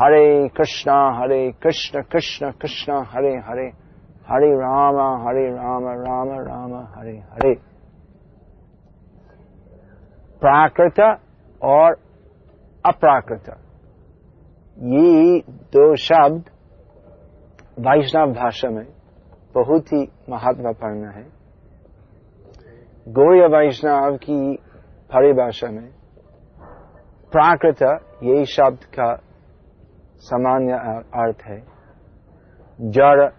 हरे कृष्णा, हरे कृष्ण कृष्ण कृष्ण, हरे हरे। हरे राम हरे राम राम राम, हरे हरे। प्राकृत और अप्राकृत। ये दो शब्द वैष्णव भाषा में बहुत ही महत्वपूर्ण है। गौरी वैष्णव की परिभाषा में प्राकृत ये शब्द का सामान्य अर्थ है। जड़,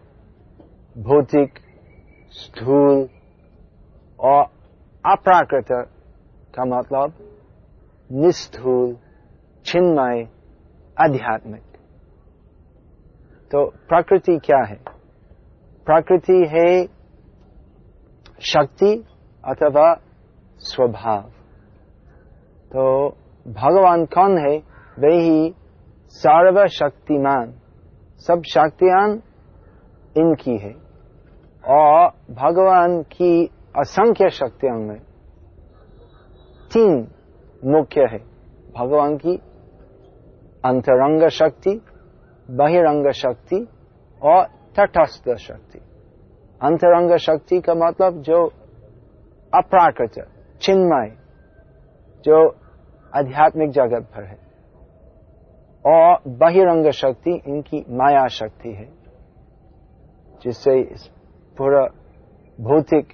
भौतिक, स्थूल और अप्राकृत का मतलब निस्थूल छिन्मय आध्यात्मिक। तो प्रकृति क्या है? प्रकृति है शक्ति अथवा स्वभाव। तो भगवान कौन है? वे ही सर्वशक्तिमान। सब शक्तियान इनकी है। और भगवान की असंख्य शक्तियों में तीन मुख्य है। भगवान की अंतरंग शक्ति, बहिरंग शक्ति और तटस्थ शक्ति। अंतरंग शक्ति का मतलब जो अप्राकृत, चिन्मय, जो आध्यात्मिक जगत पर है। और बहिरंग शक्ति इनकी माया शक्ति है, जिससे पूरा भौतिक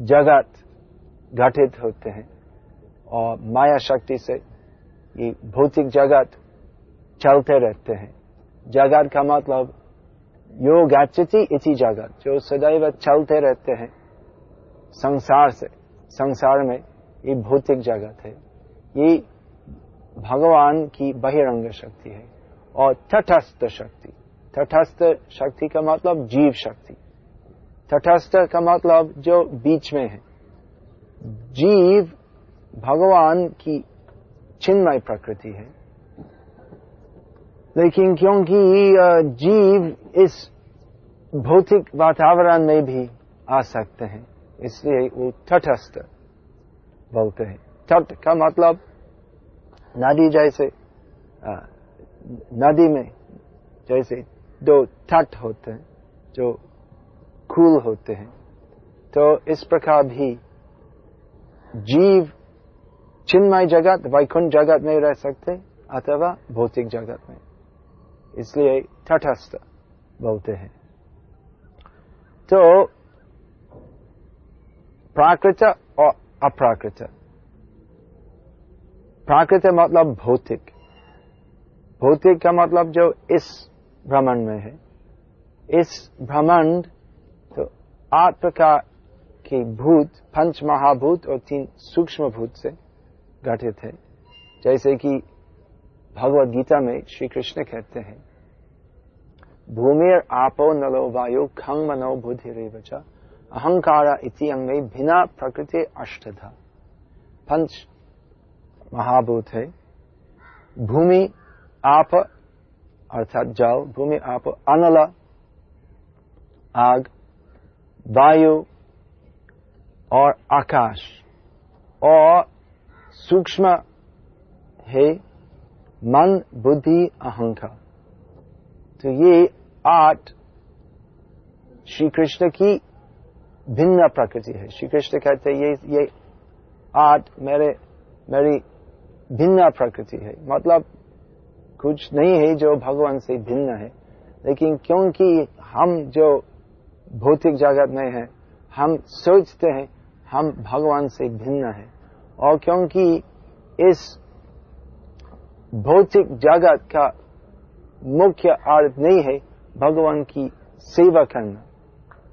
जगत घटित होते हैं। और माया शक्ति से ये भौतिक जगत चलते रहते हैं। जगत का मतलब यो गच्छति इसी जगत, जो सदैव चलते रहते हैं। संसार से, संसार में ये भौतिक जगत है। ये भगवान की बहिरंग शक्ति है और तटस्थ शक्ति। तटस्थ शक्ति का मतलब जीव शक्ति। तटस्थ का मतलब जो बीच में है। जीव भगवान की चिन्मय प्रकृति है। लेकिन क्योंकि जीव इस भौतिक वातावरण में भी आ सकते हैं, इसलिए वो तटस्थ बोलते हैं। तट का मतलब नदी जैसे नदी में जैसे दो तट होते हैं, जो खूल होते हैं। तो इस प्रकार भी जीव चिन्मय जगत, वैकुंठ जगत में रह सकते अथवा भौतिक जगत में। इसलिए तटस्थ बोलते हैं। तो प्राकृत और अप्राकृत। प्राकृत मतलब भौतिक। भौतिक का मतलब जो इस ब्रह्मांड में है। इस ब्रह्मांड तो आठ प्रकार के भूत, पंच महाभूत और तीन सूक्ष्म भूत से गठित है। जैसे कि भगवत गीता में श्री कृष्ण कहते हैं भूमिर आपो नलो वायु खंग मनो बुद्धि रेवचा अहंकारा इति अंगे भिना प्रकृति अष्टधा। पंच महाभूत है। भूमि आप, अर्थात जल, भूमि आप, अनल, आग, वायु और आकाश। और सूक्ष्म है, मन, बुद्धि, अहंकार। तो ये आठ श्री कृष्ण की भिन्न प्रकृति है। श्री कृष्ण कहते ये ये आठ मेरे, मेरी भिन्न प्रकृति है। मतलब कुछ नहीं है जो भगवान से भिन्न है। लेकिन क्योंकि हम जो भौतिक जगत में है, हम सोचते हैं, हम भगवान से भिन्न है। और क्योंकि इस भौतिक जगत का मुख्य अर्थ नहीं है भगवान की सेवा करना।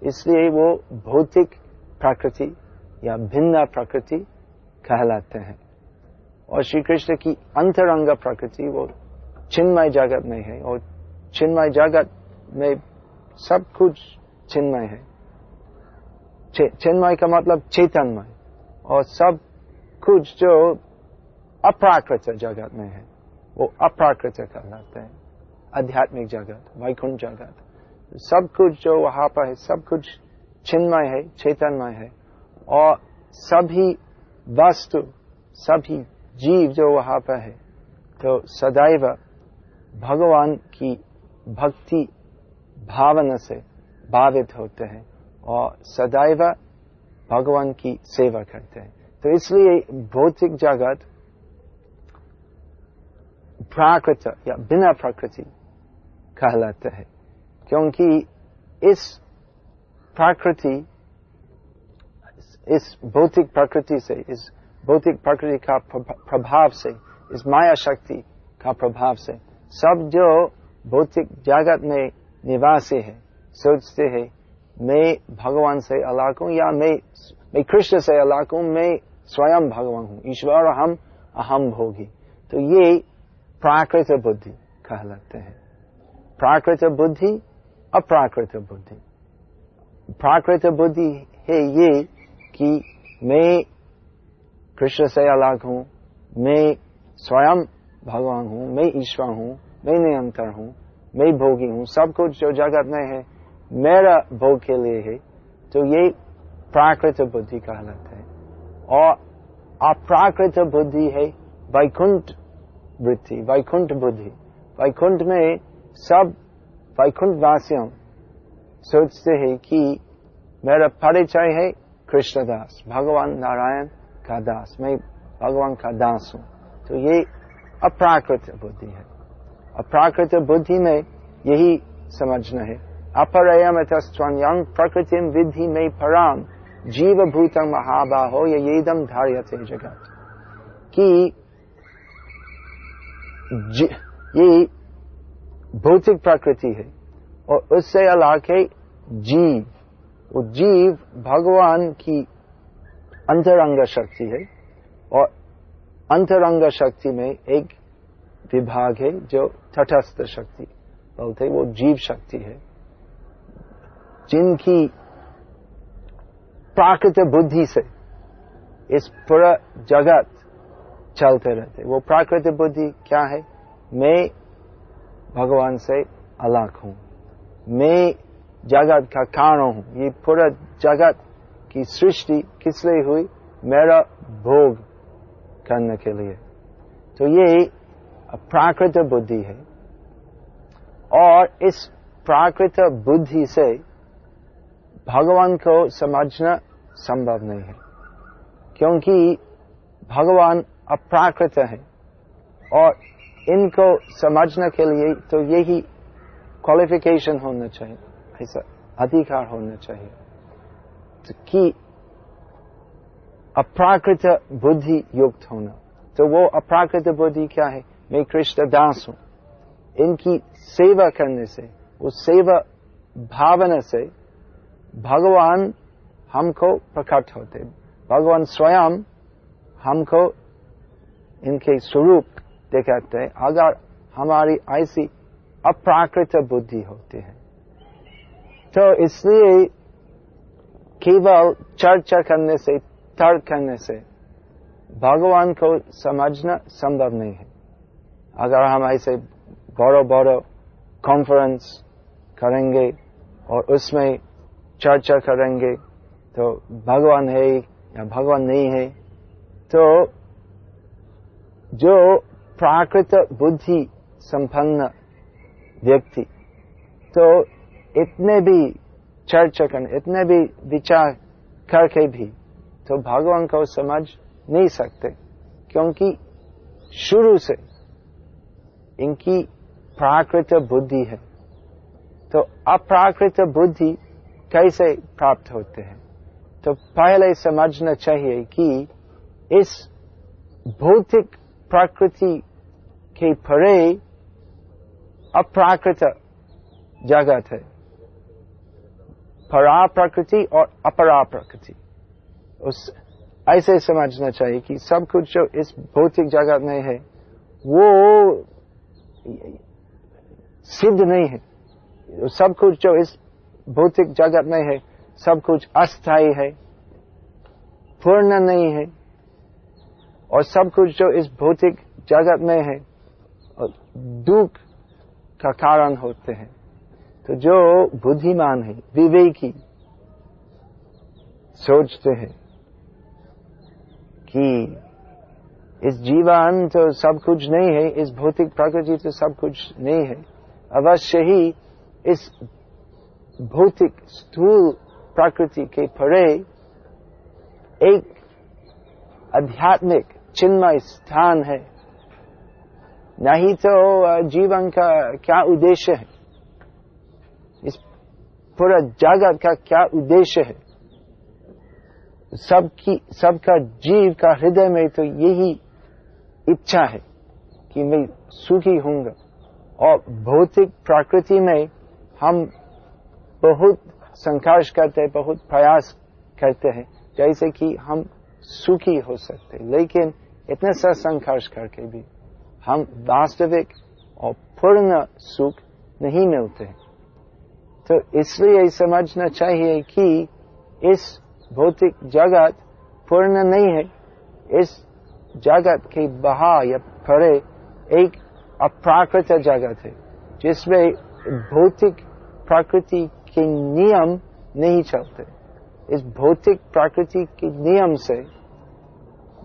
इसलिए वो भौतिक प्रकृति या भिन्न प्रकृति कहलाते हैं। और श्री कृष्ण की अंतरंग प्रकृति वो चिन्मय जगत में है और चिन्मय जगत में सब कुछ चिन्मय है। चिन्मय का मतलब चेतनमय। और सब कुछ जो अप्राकृत जगत में है, वो अप्राकृत कहलाते हैं। आध्यात्मिक जगत, वैकुंठ जगत, सब कुछ जो वहाँ पर है, सब कुछ चिन्मय है, चेतनमय है। और सभी वस्तु, सभी जीव जो वहाँ पर है तो सदैव भगवान की भक्ति भावना से भावित होते हैं और सदैव भगवान की सेवा करते हैं। तो इसलिए भौतिक जगत प्राकृत या बिना प्रकृति कहलाते है, क्योंकि इस प्रकृति, इस भौतिक प्रकृति से, इस भौतिक प्रकृति का प्रभाव से, इस माया शक्ति का प्रभाव से। सब जो भौतिक जगत में निवासी है, सोचते है, मैं भगवान से अलग हूँ या मैं मैं कृष्ण से अलग हूँ, मैं स्वयं भगवान हूँ, ईश्वर हम अहम भोगी तो ये प्राकृत बुद्धि कहलाते हैं। प्राकृत बुद्धि, अप्राकृत बुद्धि। प्राकृत बुद्धि है ये कि मैं कृष्ण से अलग हूँ, मैं स्वयं भगवान हूँ, मैं ईश्वर हूँ, मैं निरंतर हूँ, मैं भोगी हूँ, सब कुछ जो जगत में है, मेरा भोग के लिए है। तो ये प्राकृत बुद्धि कहलाता है। और अप्राकृत बुद्धि है वैकुंठ वृत्ति, वैकुंठ बुद्धि। वैकुंठ में सब वैकुंठ वासियों सोचते हैं कि मेरा परिचय है कृष्णदास, भगवान नारायण का दास मैं भगवान का दास हूँ। तो ये अप्राकृत बुद्धि है। अप्राकृत बुद्धि में यही समझना है। अपरयम स्वयं प्रकृति विधि में पराम जीव भूतम महाबाहो येदम धार्यते जगत। कि ये भौतिक प्रकृति है और उससे अलग है जीव। वो जीव भगवान की अंतरंग शक्ति है और अंतरंग शक्ति में एक विभाग है जो तटस्थ शक्ति बोलते वो जीव शक्ति है। जिनकी प्राकृत बुद्धि से इस पूरा जगत चलते रहते वो प्राकृतिक बुद्धि क्या है? मैं भगवान से अलग हूँ। मैं जगत का कारण हूँ। ये पूरा जगत की सृष्टि किस लिए हुई? मेरा भोग करने के लिए। तो ये प्राकृत बुद्धि है। और इस प्राकृत बुद्धि से भगवान को समझना संभव नहीं है। क्योंकि भगवान अप्राकृत है और इनको समझने के लिए तो यही क्वालिफिकेशन होना चाहिए, ऐसा अधिकार होना चाहिए। तो कि अप्राकृत बुद्धि युक्त होना तो वो अप्राकृत बुद्धि क्या है मैं कृष्ण दास हूँ इनकी सेवा करने से उस सेवा भावना से भगवान हमको प्रकट होते भगवान स्वयं हमको इनके स्वरूप दिखाते हैं अगर हमारी ऐसी अप्राकृत बुद्धि होती है तो इसलिए केवल चर्चा करने से, तर्क करने से भगवान को समझना संभव नहीं है। अगर हम ऐसे बड़ो बड़ो कॉन्फ्रेंस करेंगे और उसमें चर्चा करेंगे तो भगवान है या भगवान नहीं है तो जो प्राकृत बुद्धि संपन्न व्यक्ति तो इतने भी चर्चा करने, इतने भी विचार करके भी तो भगवान को समझ नहीं सकते, क्योंकि शुरू से इनकी प्राकृत बुद्धि है। तो अप्राकृत बुद्धि कैसे प्राप्त होते हैं? तो पहले समझना चाहिए कि इस भौतिक प्रकृति के परे अप्राकृत जगत है। परा प्रकृति और अपरा प्रकृति उस, ऐसे समझना चाहिए कि सब कुछ जो इस भौतिक जगत में है, वो सिद्ध नहीं है। सब कुछ जो इस भौतिक जगत में है, सब कुछ अस्थायी है, पूर्ण नहीं है। और सब कुछ जो इस भौतिक जगत में है दुख का कारण होते हैं। तो जो बुद्धिमान है, विवेकी, सोचते हैं कि इस जीवन तो सब कुछ नहीं है, इस भौतिक प्रकृति तो सब कुछ नहीं है। अवश्य ही इस भौतिक स्थूल प्रकृति के परे एक आध्यात्मिक चिन्मय स्थान है। नहीं तो जीवन का क्या उद्देश्य है? पूरा जगत का क्या उद्देश्य है? सबकी, सबका जीव का हृदय में तो यही इच्छा है कि मैं सुखी हूँगा और भौतिक प्रकृति में हम बहुत संघर्ष करते हैं, बहुत प्रयास करते हैं, जैसे कि हम सुखी हो सकते हैं। लेकिन इतने सा संघर्ष करके भी हम वास्तविक और पूर्ण सुख नहीं मिलते तो इसलिए समझना चाहिए कि इस भौतिक जगत पूर्ण नहीं है। इस जगत के बहा या परे एक अप्राकृत जगत है, जिसमें भौतिक प्रकृति के नियम नहीं चलते। इस भौतिक प्रकृति के नियम से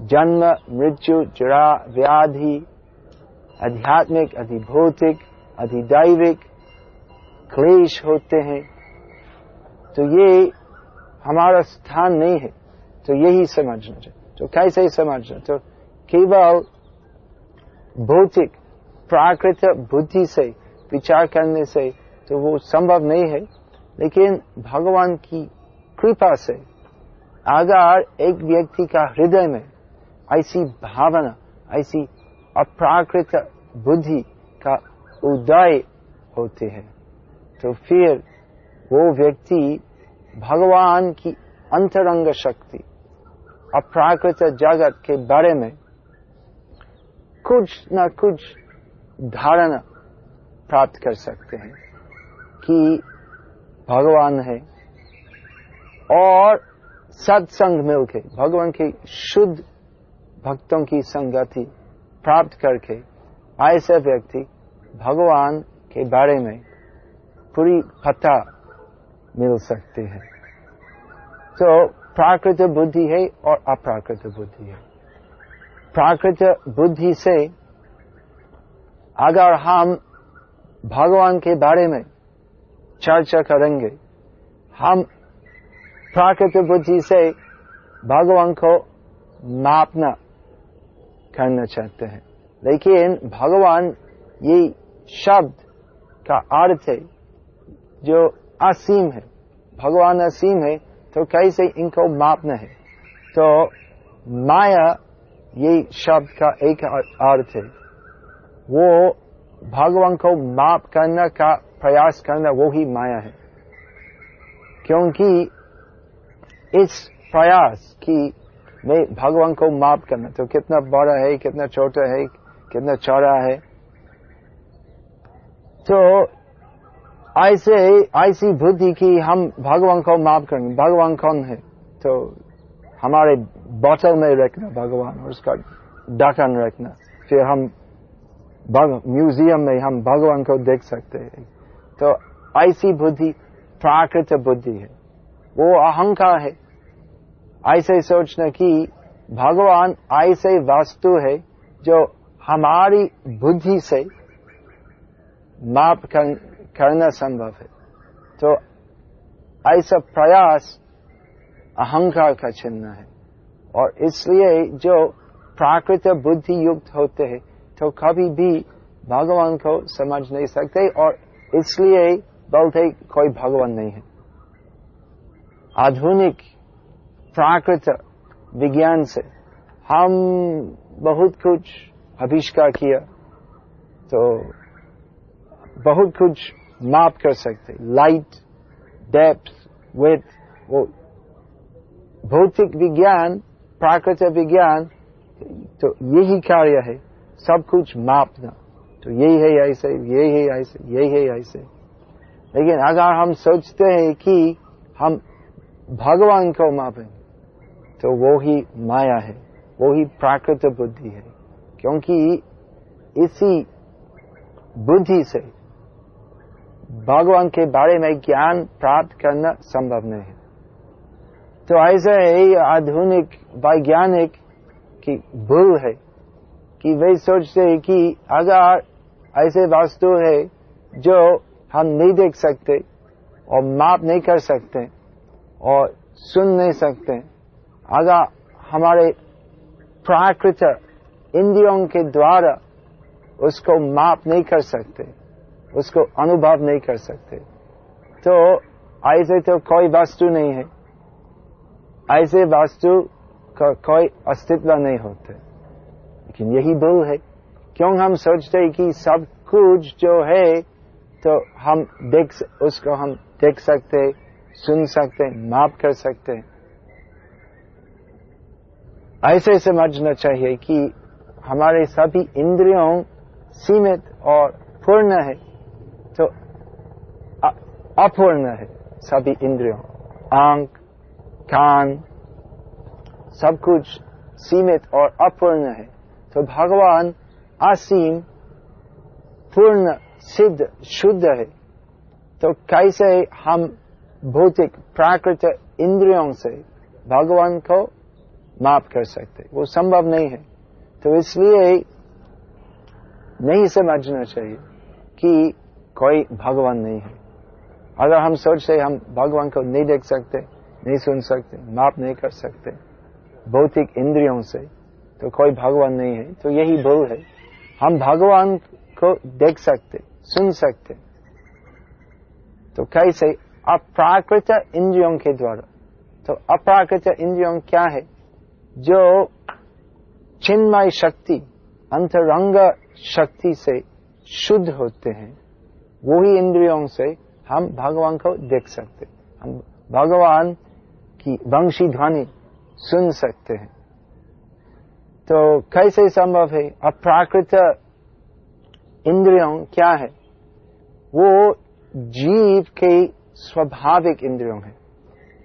जन्म, मृत्यु, जरा, व्याधि, आध्यात्मिक, अधिभौतिक, अधिदैविक क्लेश होते हैं तो ये हमारा स्थान नहीं है। तो यही समझना चाहिए। तो कैसे ही समझना? तो केवल भौतिक, प्राकृत बुद्धि से विचार करने से तो वो संभव नहीं है। लेकिन भगवान की कृपा से अगर एक व्यक्ति का हृदय में ऐसी भावना, ऐसी अप्राकृत बुद्धि का उदय होते हैं तो फिर वो व्यक्ति भगवान की अंतरंग शक्ति, अप्राकृत जगत के बारे में कुछ न कुछ धारणा प्राप्त कर सकते हैं कि भगवान है और सत्संग मिलके भगवान के शुद्ध भक्तों की संगति प्राप्त करके ऐसे व्यक्ति भगवान के बारे में पूरी पता मिल सकती है। तो प्राकृत बुद्धि है और अप्राकृत बुद्धि है। प्राकृत बुद्धि से अगर हम भगवान के बारे में चर्चा करेंगे, हम प्राकृत बुद्धि से भगवान को मापना करना चाहते हैं। लेकिन भगवान ये शब्द का अर्थ है जो असीम है, भगवान असीम है तो कैसे इनको मापना है? तो माया, ये शब्द का एक अर्थ है। वो भगवान को माप करने का प्रयास करना वो ही माया है। क्योंकि इस प्रयास की मैं भगवान को माप करना तो कितना बड़ा है, कितना छोटा है, कितना चौड़ा है। तो ऐसे ऐसी बुद्धि की हम भगवान को माफ़ करेंगे। भगवान कौन है? तो हमारे बॉटल में रखना भगवान और उसका ढक्कन रखना। फिर हम म्यूज़ियम में हम भगवान को देख सकते हैं। तो ऐसी बुद्धि प्राकृत बुद्धि है। वो अहंकार है। ऐसे सोचना कि भगवान ऐसे वस्तु है जो हमारी बुद्धि से माप करना संभव है। तो ऐसा प्रयास अहंकार का चिन्ह है। और इसलिए जो प्राकृत बुद्धि युक्त होते हैं तो कभी भी भगवान को समझ नहीं सकते और इसलिए बोलते कोई भगवान नहीं है। आधुनिक प्राकृत विज्ञान से हम बहुत कुछ आविष्कार किया। तो बहुत कुछ माप कर सकते लाइट डेप्थ विथ वो भौतिक विज्ञान, प्राकृतिक विज्ञान तो यही कार्य है। सब कुछ मापना। तो यही है ऐसे यही है ऐसे यही है ऐसे लेकिन अगर हम सोचते हैं कि हम भगवान को मापें तो वो ही माया है, वो ही प्राकृत बुद्धि है। क्योंकि इसी बुद्धि से भगवान के बारे में ज्ञान प्राप्त करना संभव नहीं है। तो ऐसा ही आधुनिक, वैज्ञानिक की भूल है कि वे सोचते हैं कि अगर ऐसे वस्तु है जो हम नहीं देख सकते और माप नहीं कर सकते और सुन नहीं सकते, अगर हमारे प्राकृत इंद्रियों के द्वारा उसको माप नहीं कर सकते उसको अनुभव नहीं कर सकते। तो ऐसे तो कोई वस्तु नहीं है। ऐसे वस्तु का कोई अस्तित्व नहीं होते। लेकिन यही भूल है। क्यों हम सोचते हैं कि सब कुछ जो है तो हम देख उसको हम देख सकते, सुन सकते, माफ़ कर सकते। ऐसे समझना चाहिए कि हमारे सभी इंद्रियों सीमित और पूर्ण है। तो अपूर्ण है सभी इंद्रियों, आँख, कान, सब कुछ सीमित और अपूर्ण है। तो भगवान असीम, पूर्ण, सिद्ध, शुद्ध है। तो कैसे हम भौतिक, प्राकृत इंद्रियों से भगवान को माफ़ कर सकते? वो संभव नहीं है। तो इसलिए नहीं समझना चाहिए कि कोई भगवान नहीं है। अगर हम सोचते हम भगवान को नहीं देख सकते, नहीं सुन सकते माप नहीं कर सकते, भौतिक इंद्रियों से तो कोई भगवान नहीं है। तो यही भूल है। हम भगवान को देख सकते, सुन सकते। तो कैसे? अप्राकृत इंद्रियों के द्वारा। तो अप्राकृत इंद्रियों क्या है? जो चिन्मय शक्ति, अंतरंग शक्ति से शुद्ध होते हैं। वही इंद्रियों से हम भगवान को देख सकते हम भगवान की वंशी ध्वनि सुन सकते हैं। तो कैसे संभव है? अप्राकृत इंद्रियों क्या है? वो जीव के स्वाभाविक इंद्रियों है।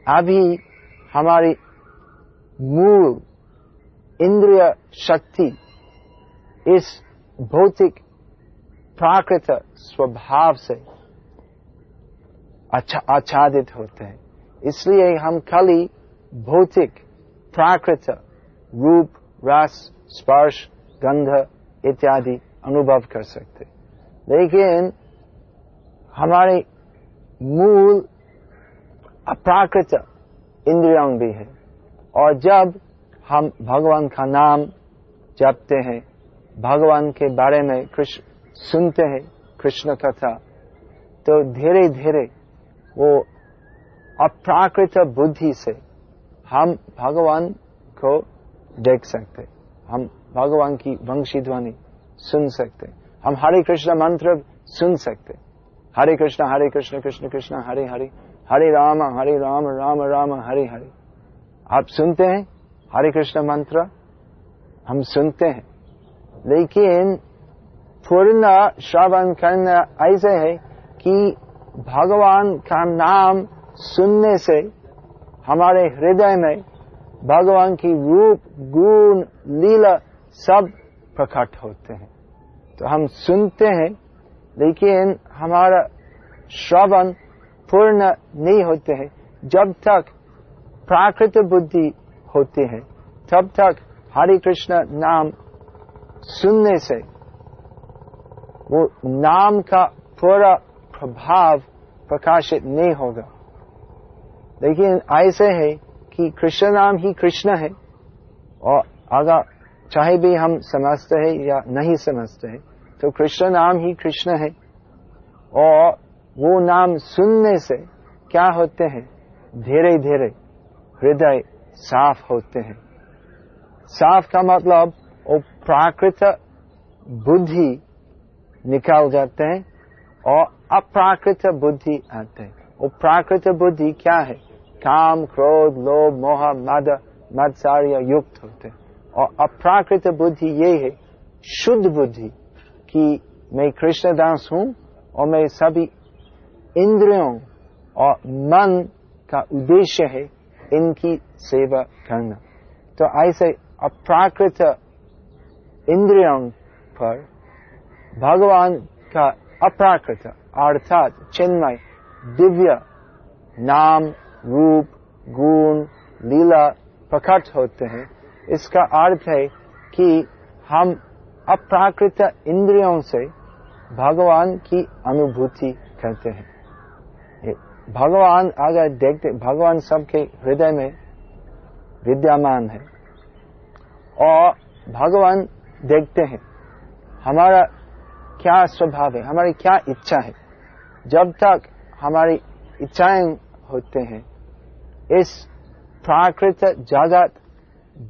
अभी हमारी मूल इंद्रिय शक्ति इस भौतिक प्राकृत स्वभाव से अच्छा आच्छादित होते हैं। इसलिए हम खाली भौतिक, प्राकृत, रूप, रस, स्पर्श, गंध इत्यादि अनुभव कर सकते लेकिन हमारे मूल अप्राकृत इंद्रियों भी है। और जब हम भगवान का नाम जपते हैं, भगवान के बारे में कृष्ण सुनते हैं कृष्ण कथा तो धीरे धीरे वो अप्राकृत बुद्धि से हम भगवान को देख सकते हम भगवान की वंशी ध्वनि सुन सकते हम हरे कृष्ण मंत्र सुन सकते हरे कृष्ण हरे कृष्ण कृष्ण कृष्ण, हरे हरे हरे राम हरे राम राम राम, हरे हरे। आप सुनते हैं हरे कृष्ण मंत्र? हम सुनते हैं। लेकिन पूर्ण श्रवण करना ऐसे है कि भगवान का नाम सुनने से हमारे हृदय में भगवान की रूप, गुण, लीला सब प्रकट होते हैं। तो हम सुनते हैं, लेकिन हमारा श्रवण पूर्ण नहीं होते हैं। जब तक प्राकृत बुद्धि होती है, तब तक हरे कृष्ण नाम सुनने से वो नाम का पूरा प्रभाव प्रकाशित नहीं होगा। लेकिन ऐसे है कि कृष्ण नाम ही कृष्ण है, और अगर चाहे भी हम समझते हैं या नहीं समझते हैं तो कृष्ण नाम ही कृष्ण है। और वो नाम सुनने से क्या होते हैं? धीरे धीरे हृदय साफ़ होते हैं। साफ़ का मतलब वो प्राकृत बुद्धि निकाल जाते हैं और अप्राकृत बुद्धि आते हैं। वो प्राकृत बुद्धि क्या है? काम, क्रोध, लोभ, मोह, मद, मत्सार्य, युक्त होते और अप्राकृत बुद्धि ये है, शुद्ध बुद्धि, कि मैं कृष्णदास हूँ और मैं सभी इंद्रियों और मन का उद्देश्य है इनकी सेवा करना। तो ऐसे अप्राकृत इंद्रियों पर भगवान का अप्राकृत अर्थात चिन्मय दिव्य नाम, रूप, गुण, लीला प्रकट होते हैं। इसका अर्थ है कि हम अप्राकृत इंद्रियों से भगवान की अनुभूति करते हैं। भगवान अगर देखते, भगवान सबके हृदय में विद्यमान है और भगवान देखते हैं। हमारा क्या स्वभाव है? हमारी क्या इच्छा है? जब तक हमारी इच्छाएँ होते हैं, इस प्राकृत जगत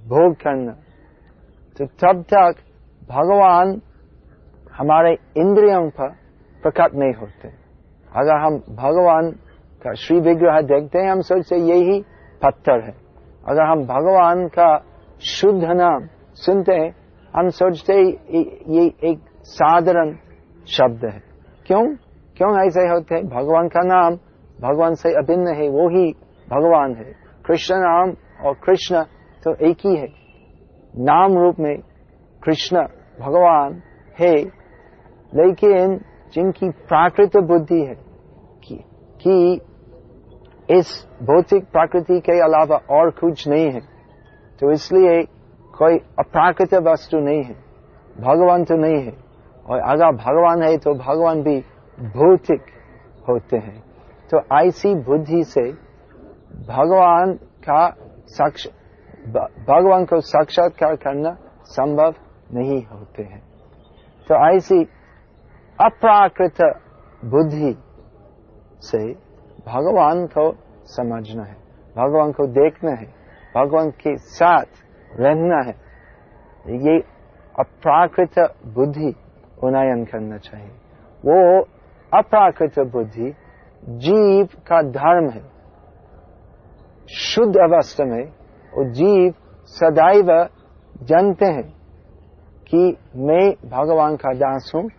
भोग करना तो तब तक भगवान हमारे इंद्रियों पर प्रकट नहीं होते। अगर हम भगवान का श्री विग्रह देखते हैं, हम सोचते यही पत्थर है। अगर हम भगवान का शुद्ध नाम सुनते हैं, हम सोचते ये एक साधारण शब्द है। क्यों? क्यों ऐसे होते हैं? भगवान का नाम भगवान से अभिन्न है वो ही भगवान है। कृष्ण नाम और कृष्ण तो एक ही है। नाम रूप में कृष्ण भगवान है लेकिन जिनकी प्राकृत बुद्धि है कि, कि इस भौतिक प्रकृति के अलावा और कुछ नहीं है। तो इसलिए कोई अप्राकृत वस्तु नहीं है। भगवान तो नहीं है। और अगर भगवान है तो भगवान भी भौतिक होते हैं। तो ऐसी बुद्धि से भगवान का साक्ष, भगवान को साक्षात्कार करना संभव नहीं होते हैं। तो ऐसी अप्राकृत बुद्धि से भगवान को समझना है, भगवान को देखना है, भगवान के साथ रहना है। ये अप्राकृत बुद्धि उन्नयन करना चाहिए। वो अप्राकृत बुद्धि, जीव का धर्म है। शुद्ध अवस्था में वो जीव सदैव जानते हैं कि मैं भगवान का दास हूँ,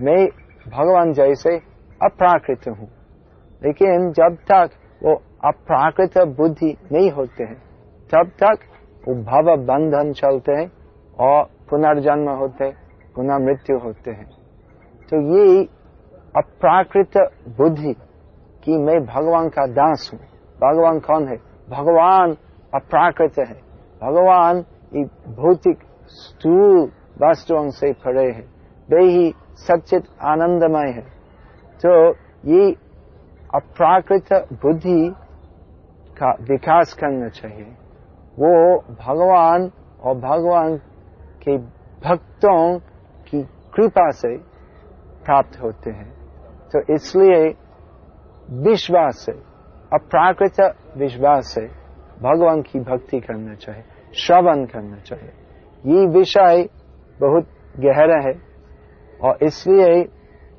मैं भगवान जैसे अप्राकृत हूँ। लेकिन जब तक वो अप्राकृत बुद्धि नहीं होते हैं, तब तक वो भव बंधन चलते हैं और पुनर्जन्म होते पुनः मृत्यु होते हैं। तो ये अप्राकृत बुद्धि कि मैं भगवान का दास हूँ। भगवान कौन है? भगवान अप्राकृत है। भगवान भौतिक स्थूल वस्तुओं से परे है। वे ही सचित आनंदमय है। तो ये अप्राकृत बुद्धि का विकास करना चाहिए। वो भगवान और भगवान के भक्तों कृपा से प्राप्त होते हैं। तो इसलिए विश्वास से, अप्राकृत विश्वास से भगवान की भक्ति करना चाहिए, श्रवण करना चाहिए। ये विषय बहुत गहरा है और इसलिए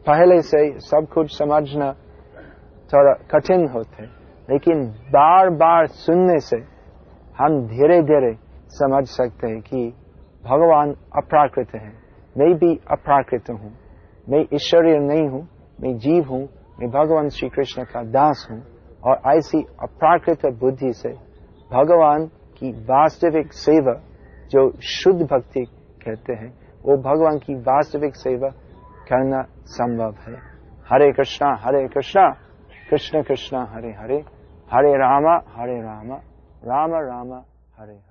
पहले से सब कुछ समझना थोड़ा कठिन होते लेकिन बार बार सुनने से हम धीरे धीरे समझ सकते हैं कि भगवान अप्राकृत है। मैं भी अप्राकृत हूँ। मैं ईश्वरीय नहीं हूँ, मैं जीव हूँ, मैं भगवान श्री कृष्ण का दास हूँ और ऐसी अप्राकृत बुद्धि से भगवान की वास्तविक सेवा जो शुद्ध भक्ति कहते हैं, वो भगवान की वास्तविक सेवा करना संभव है। हरे कृष्णा हरे कृष्णा, कृष्ण कृष्ण, हरे हरे हरे रामा हरे रामा, राम राम, हरे।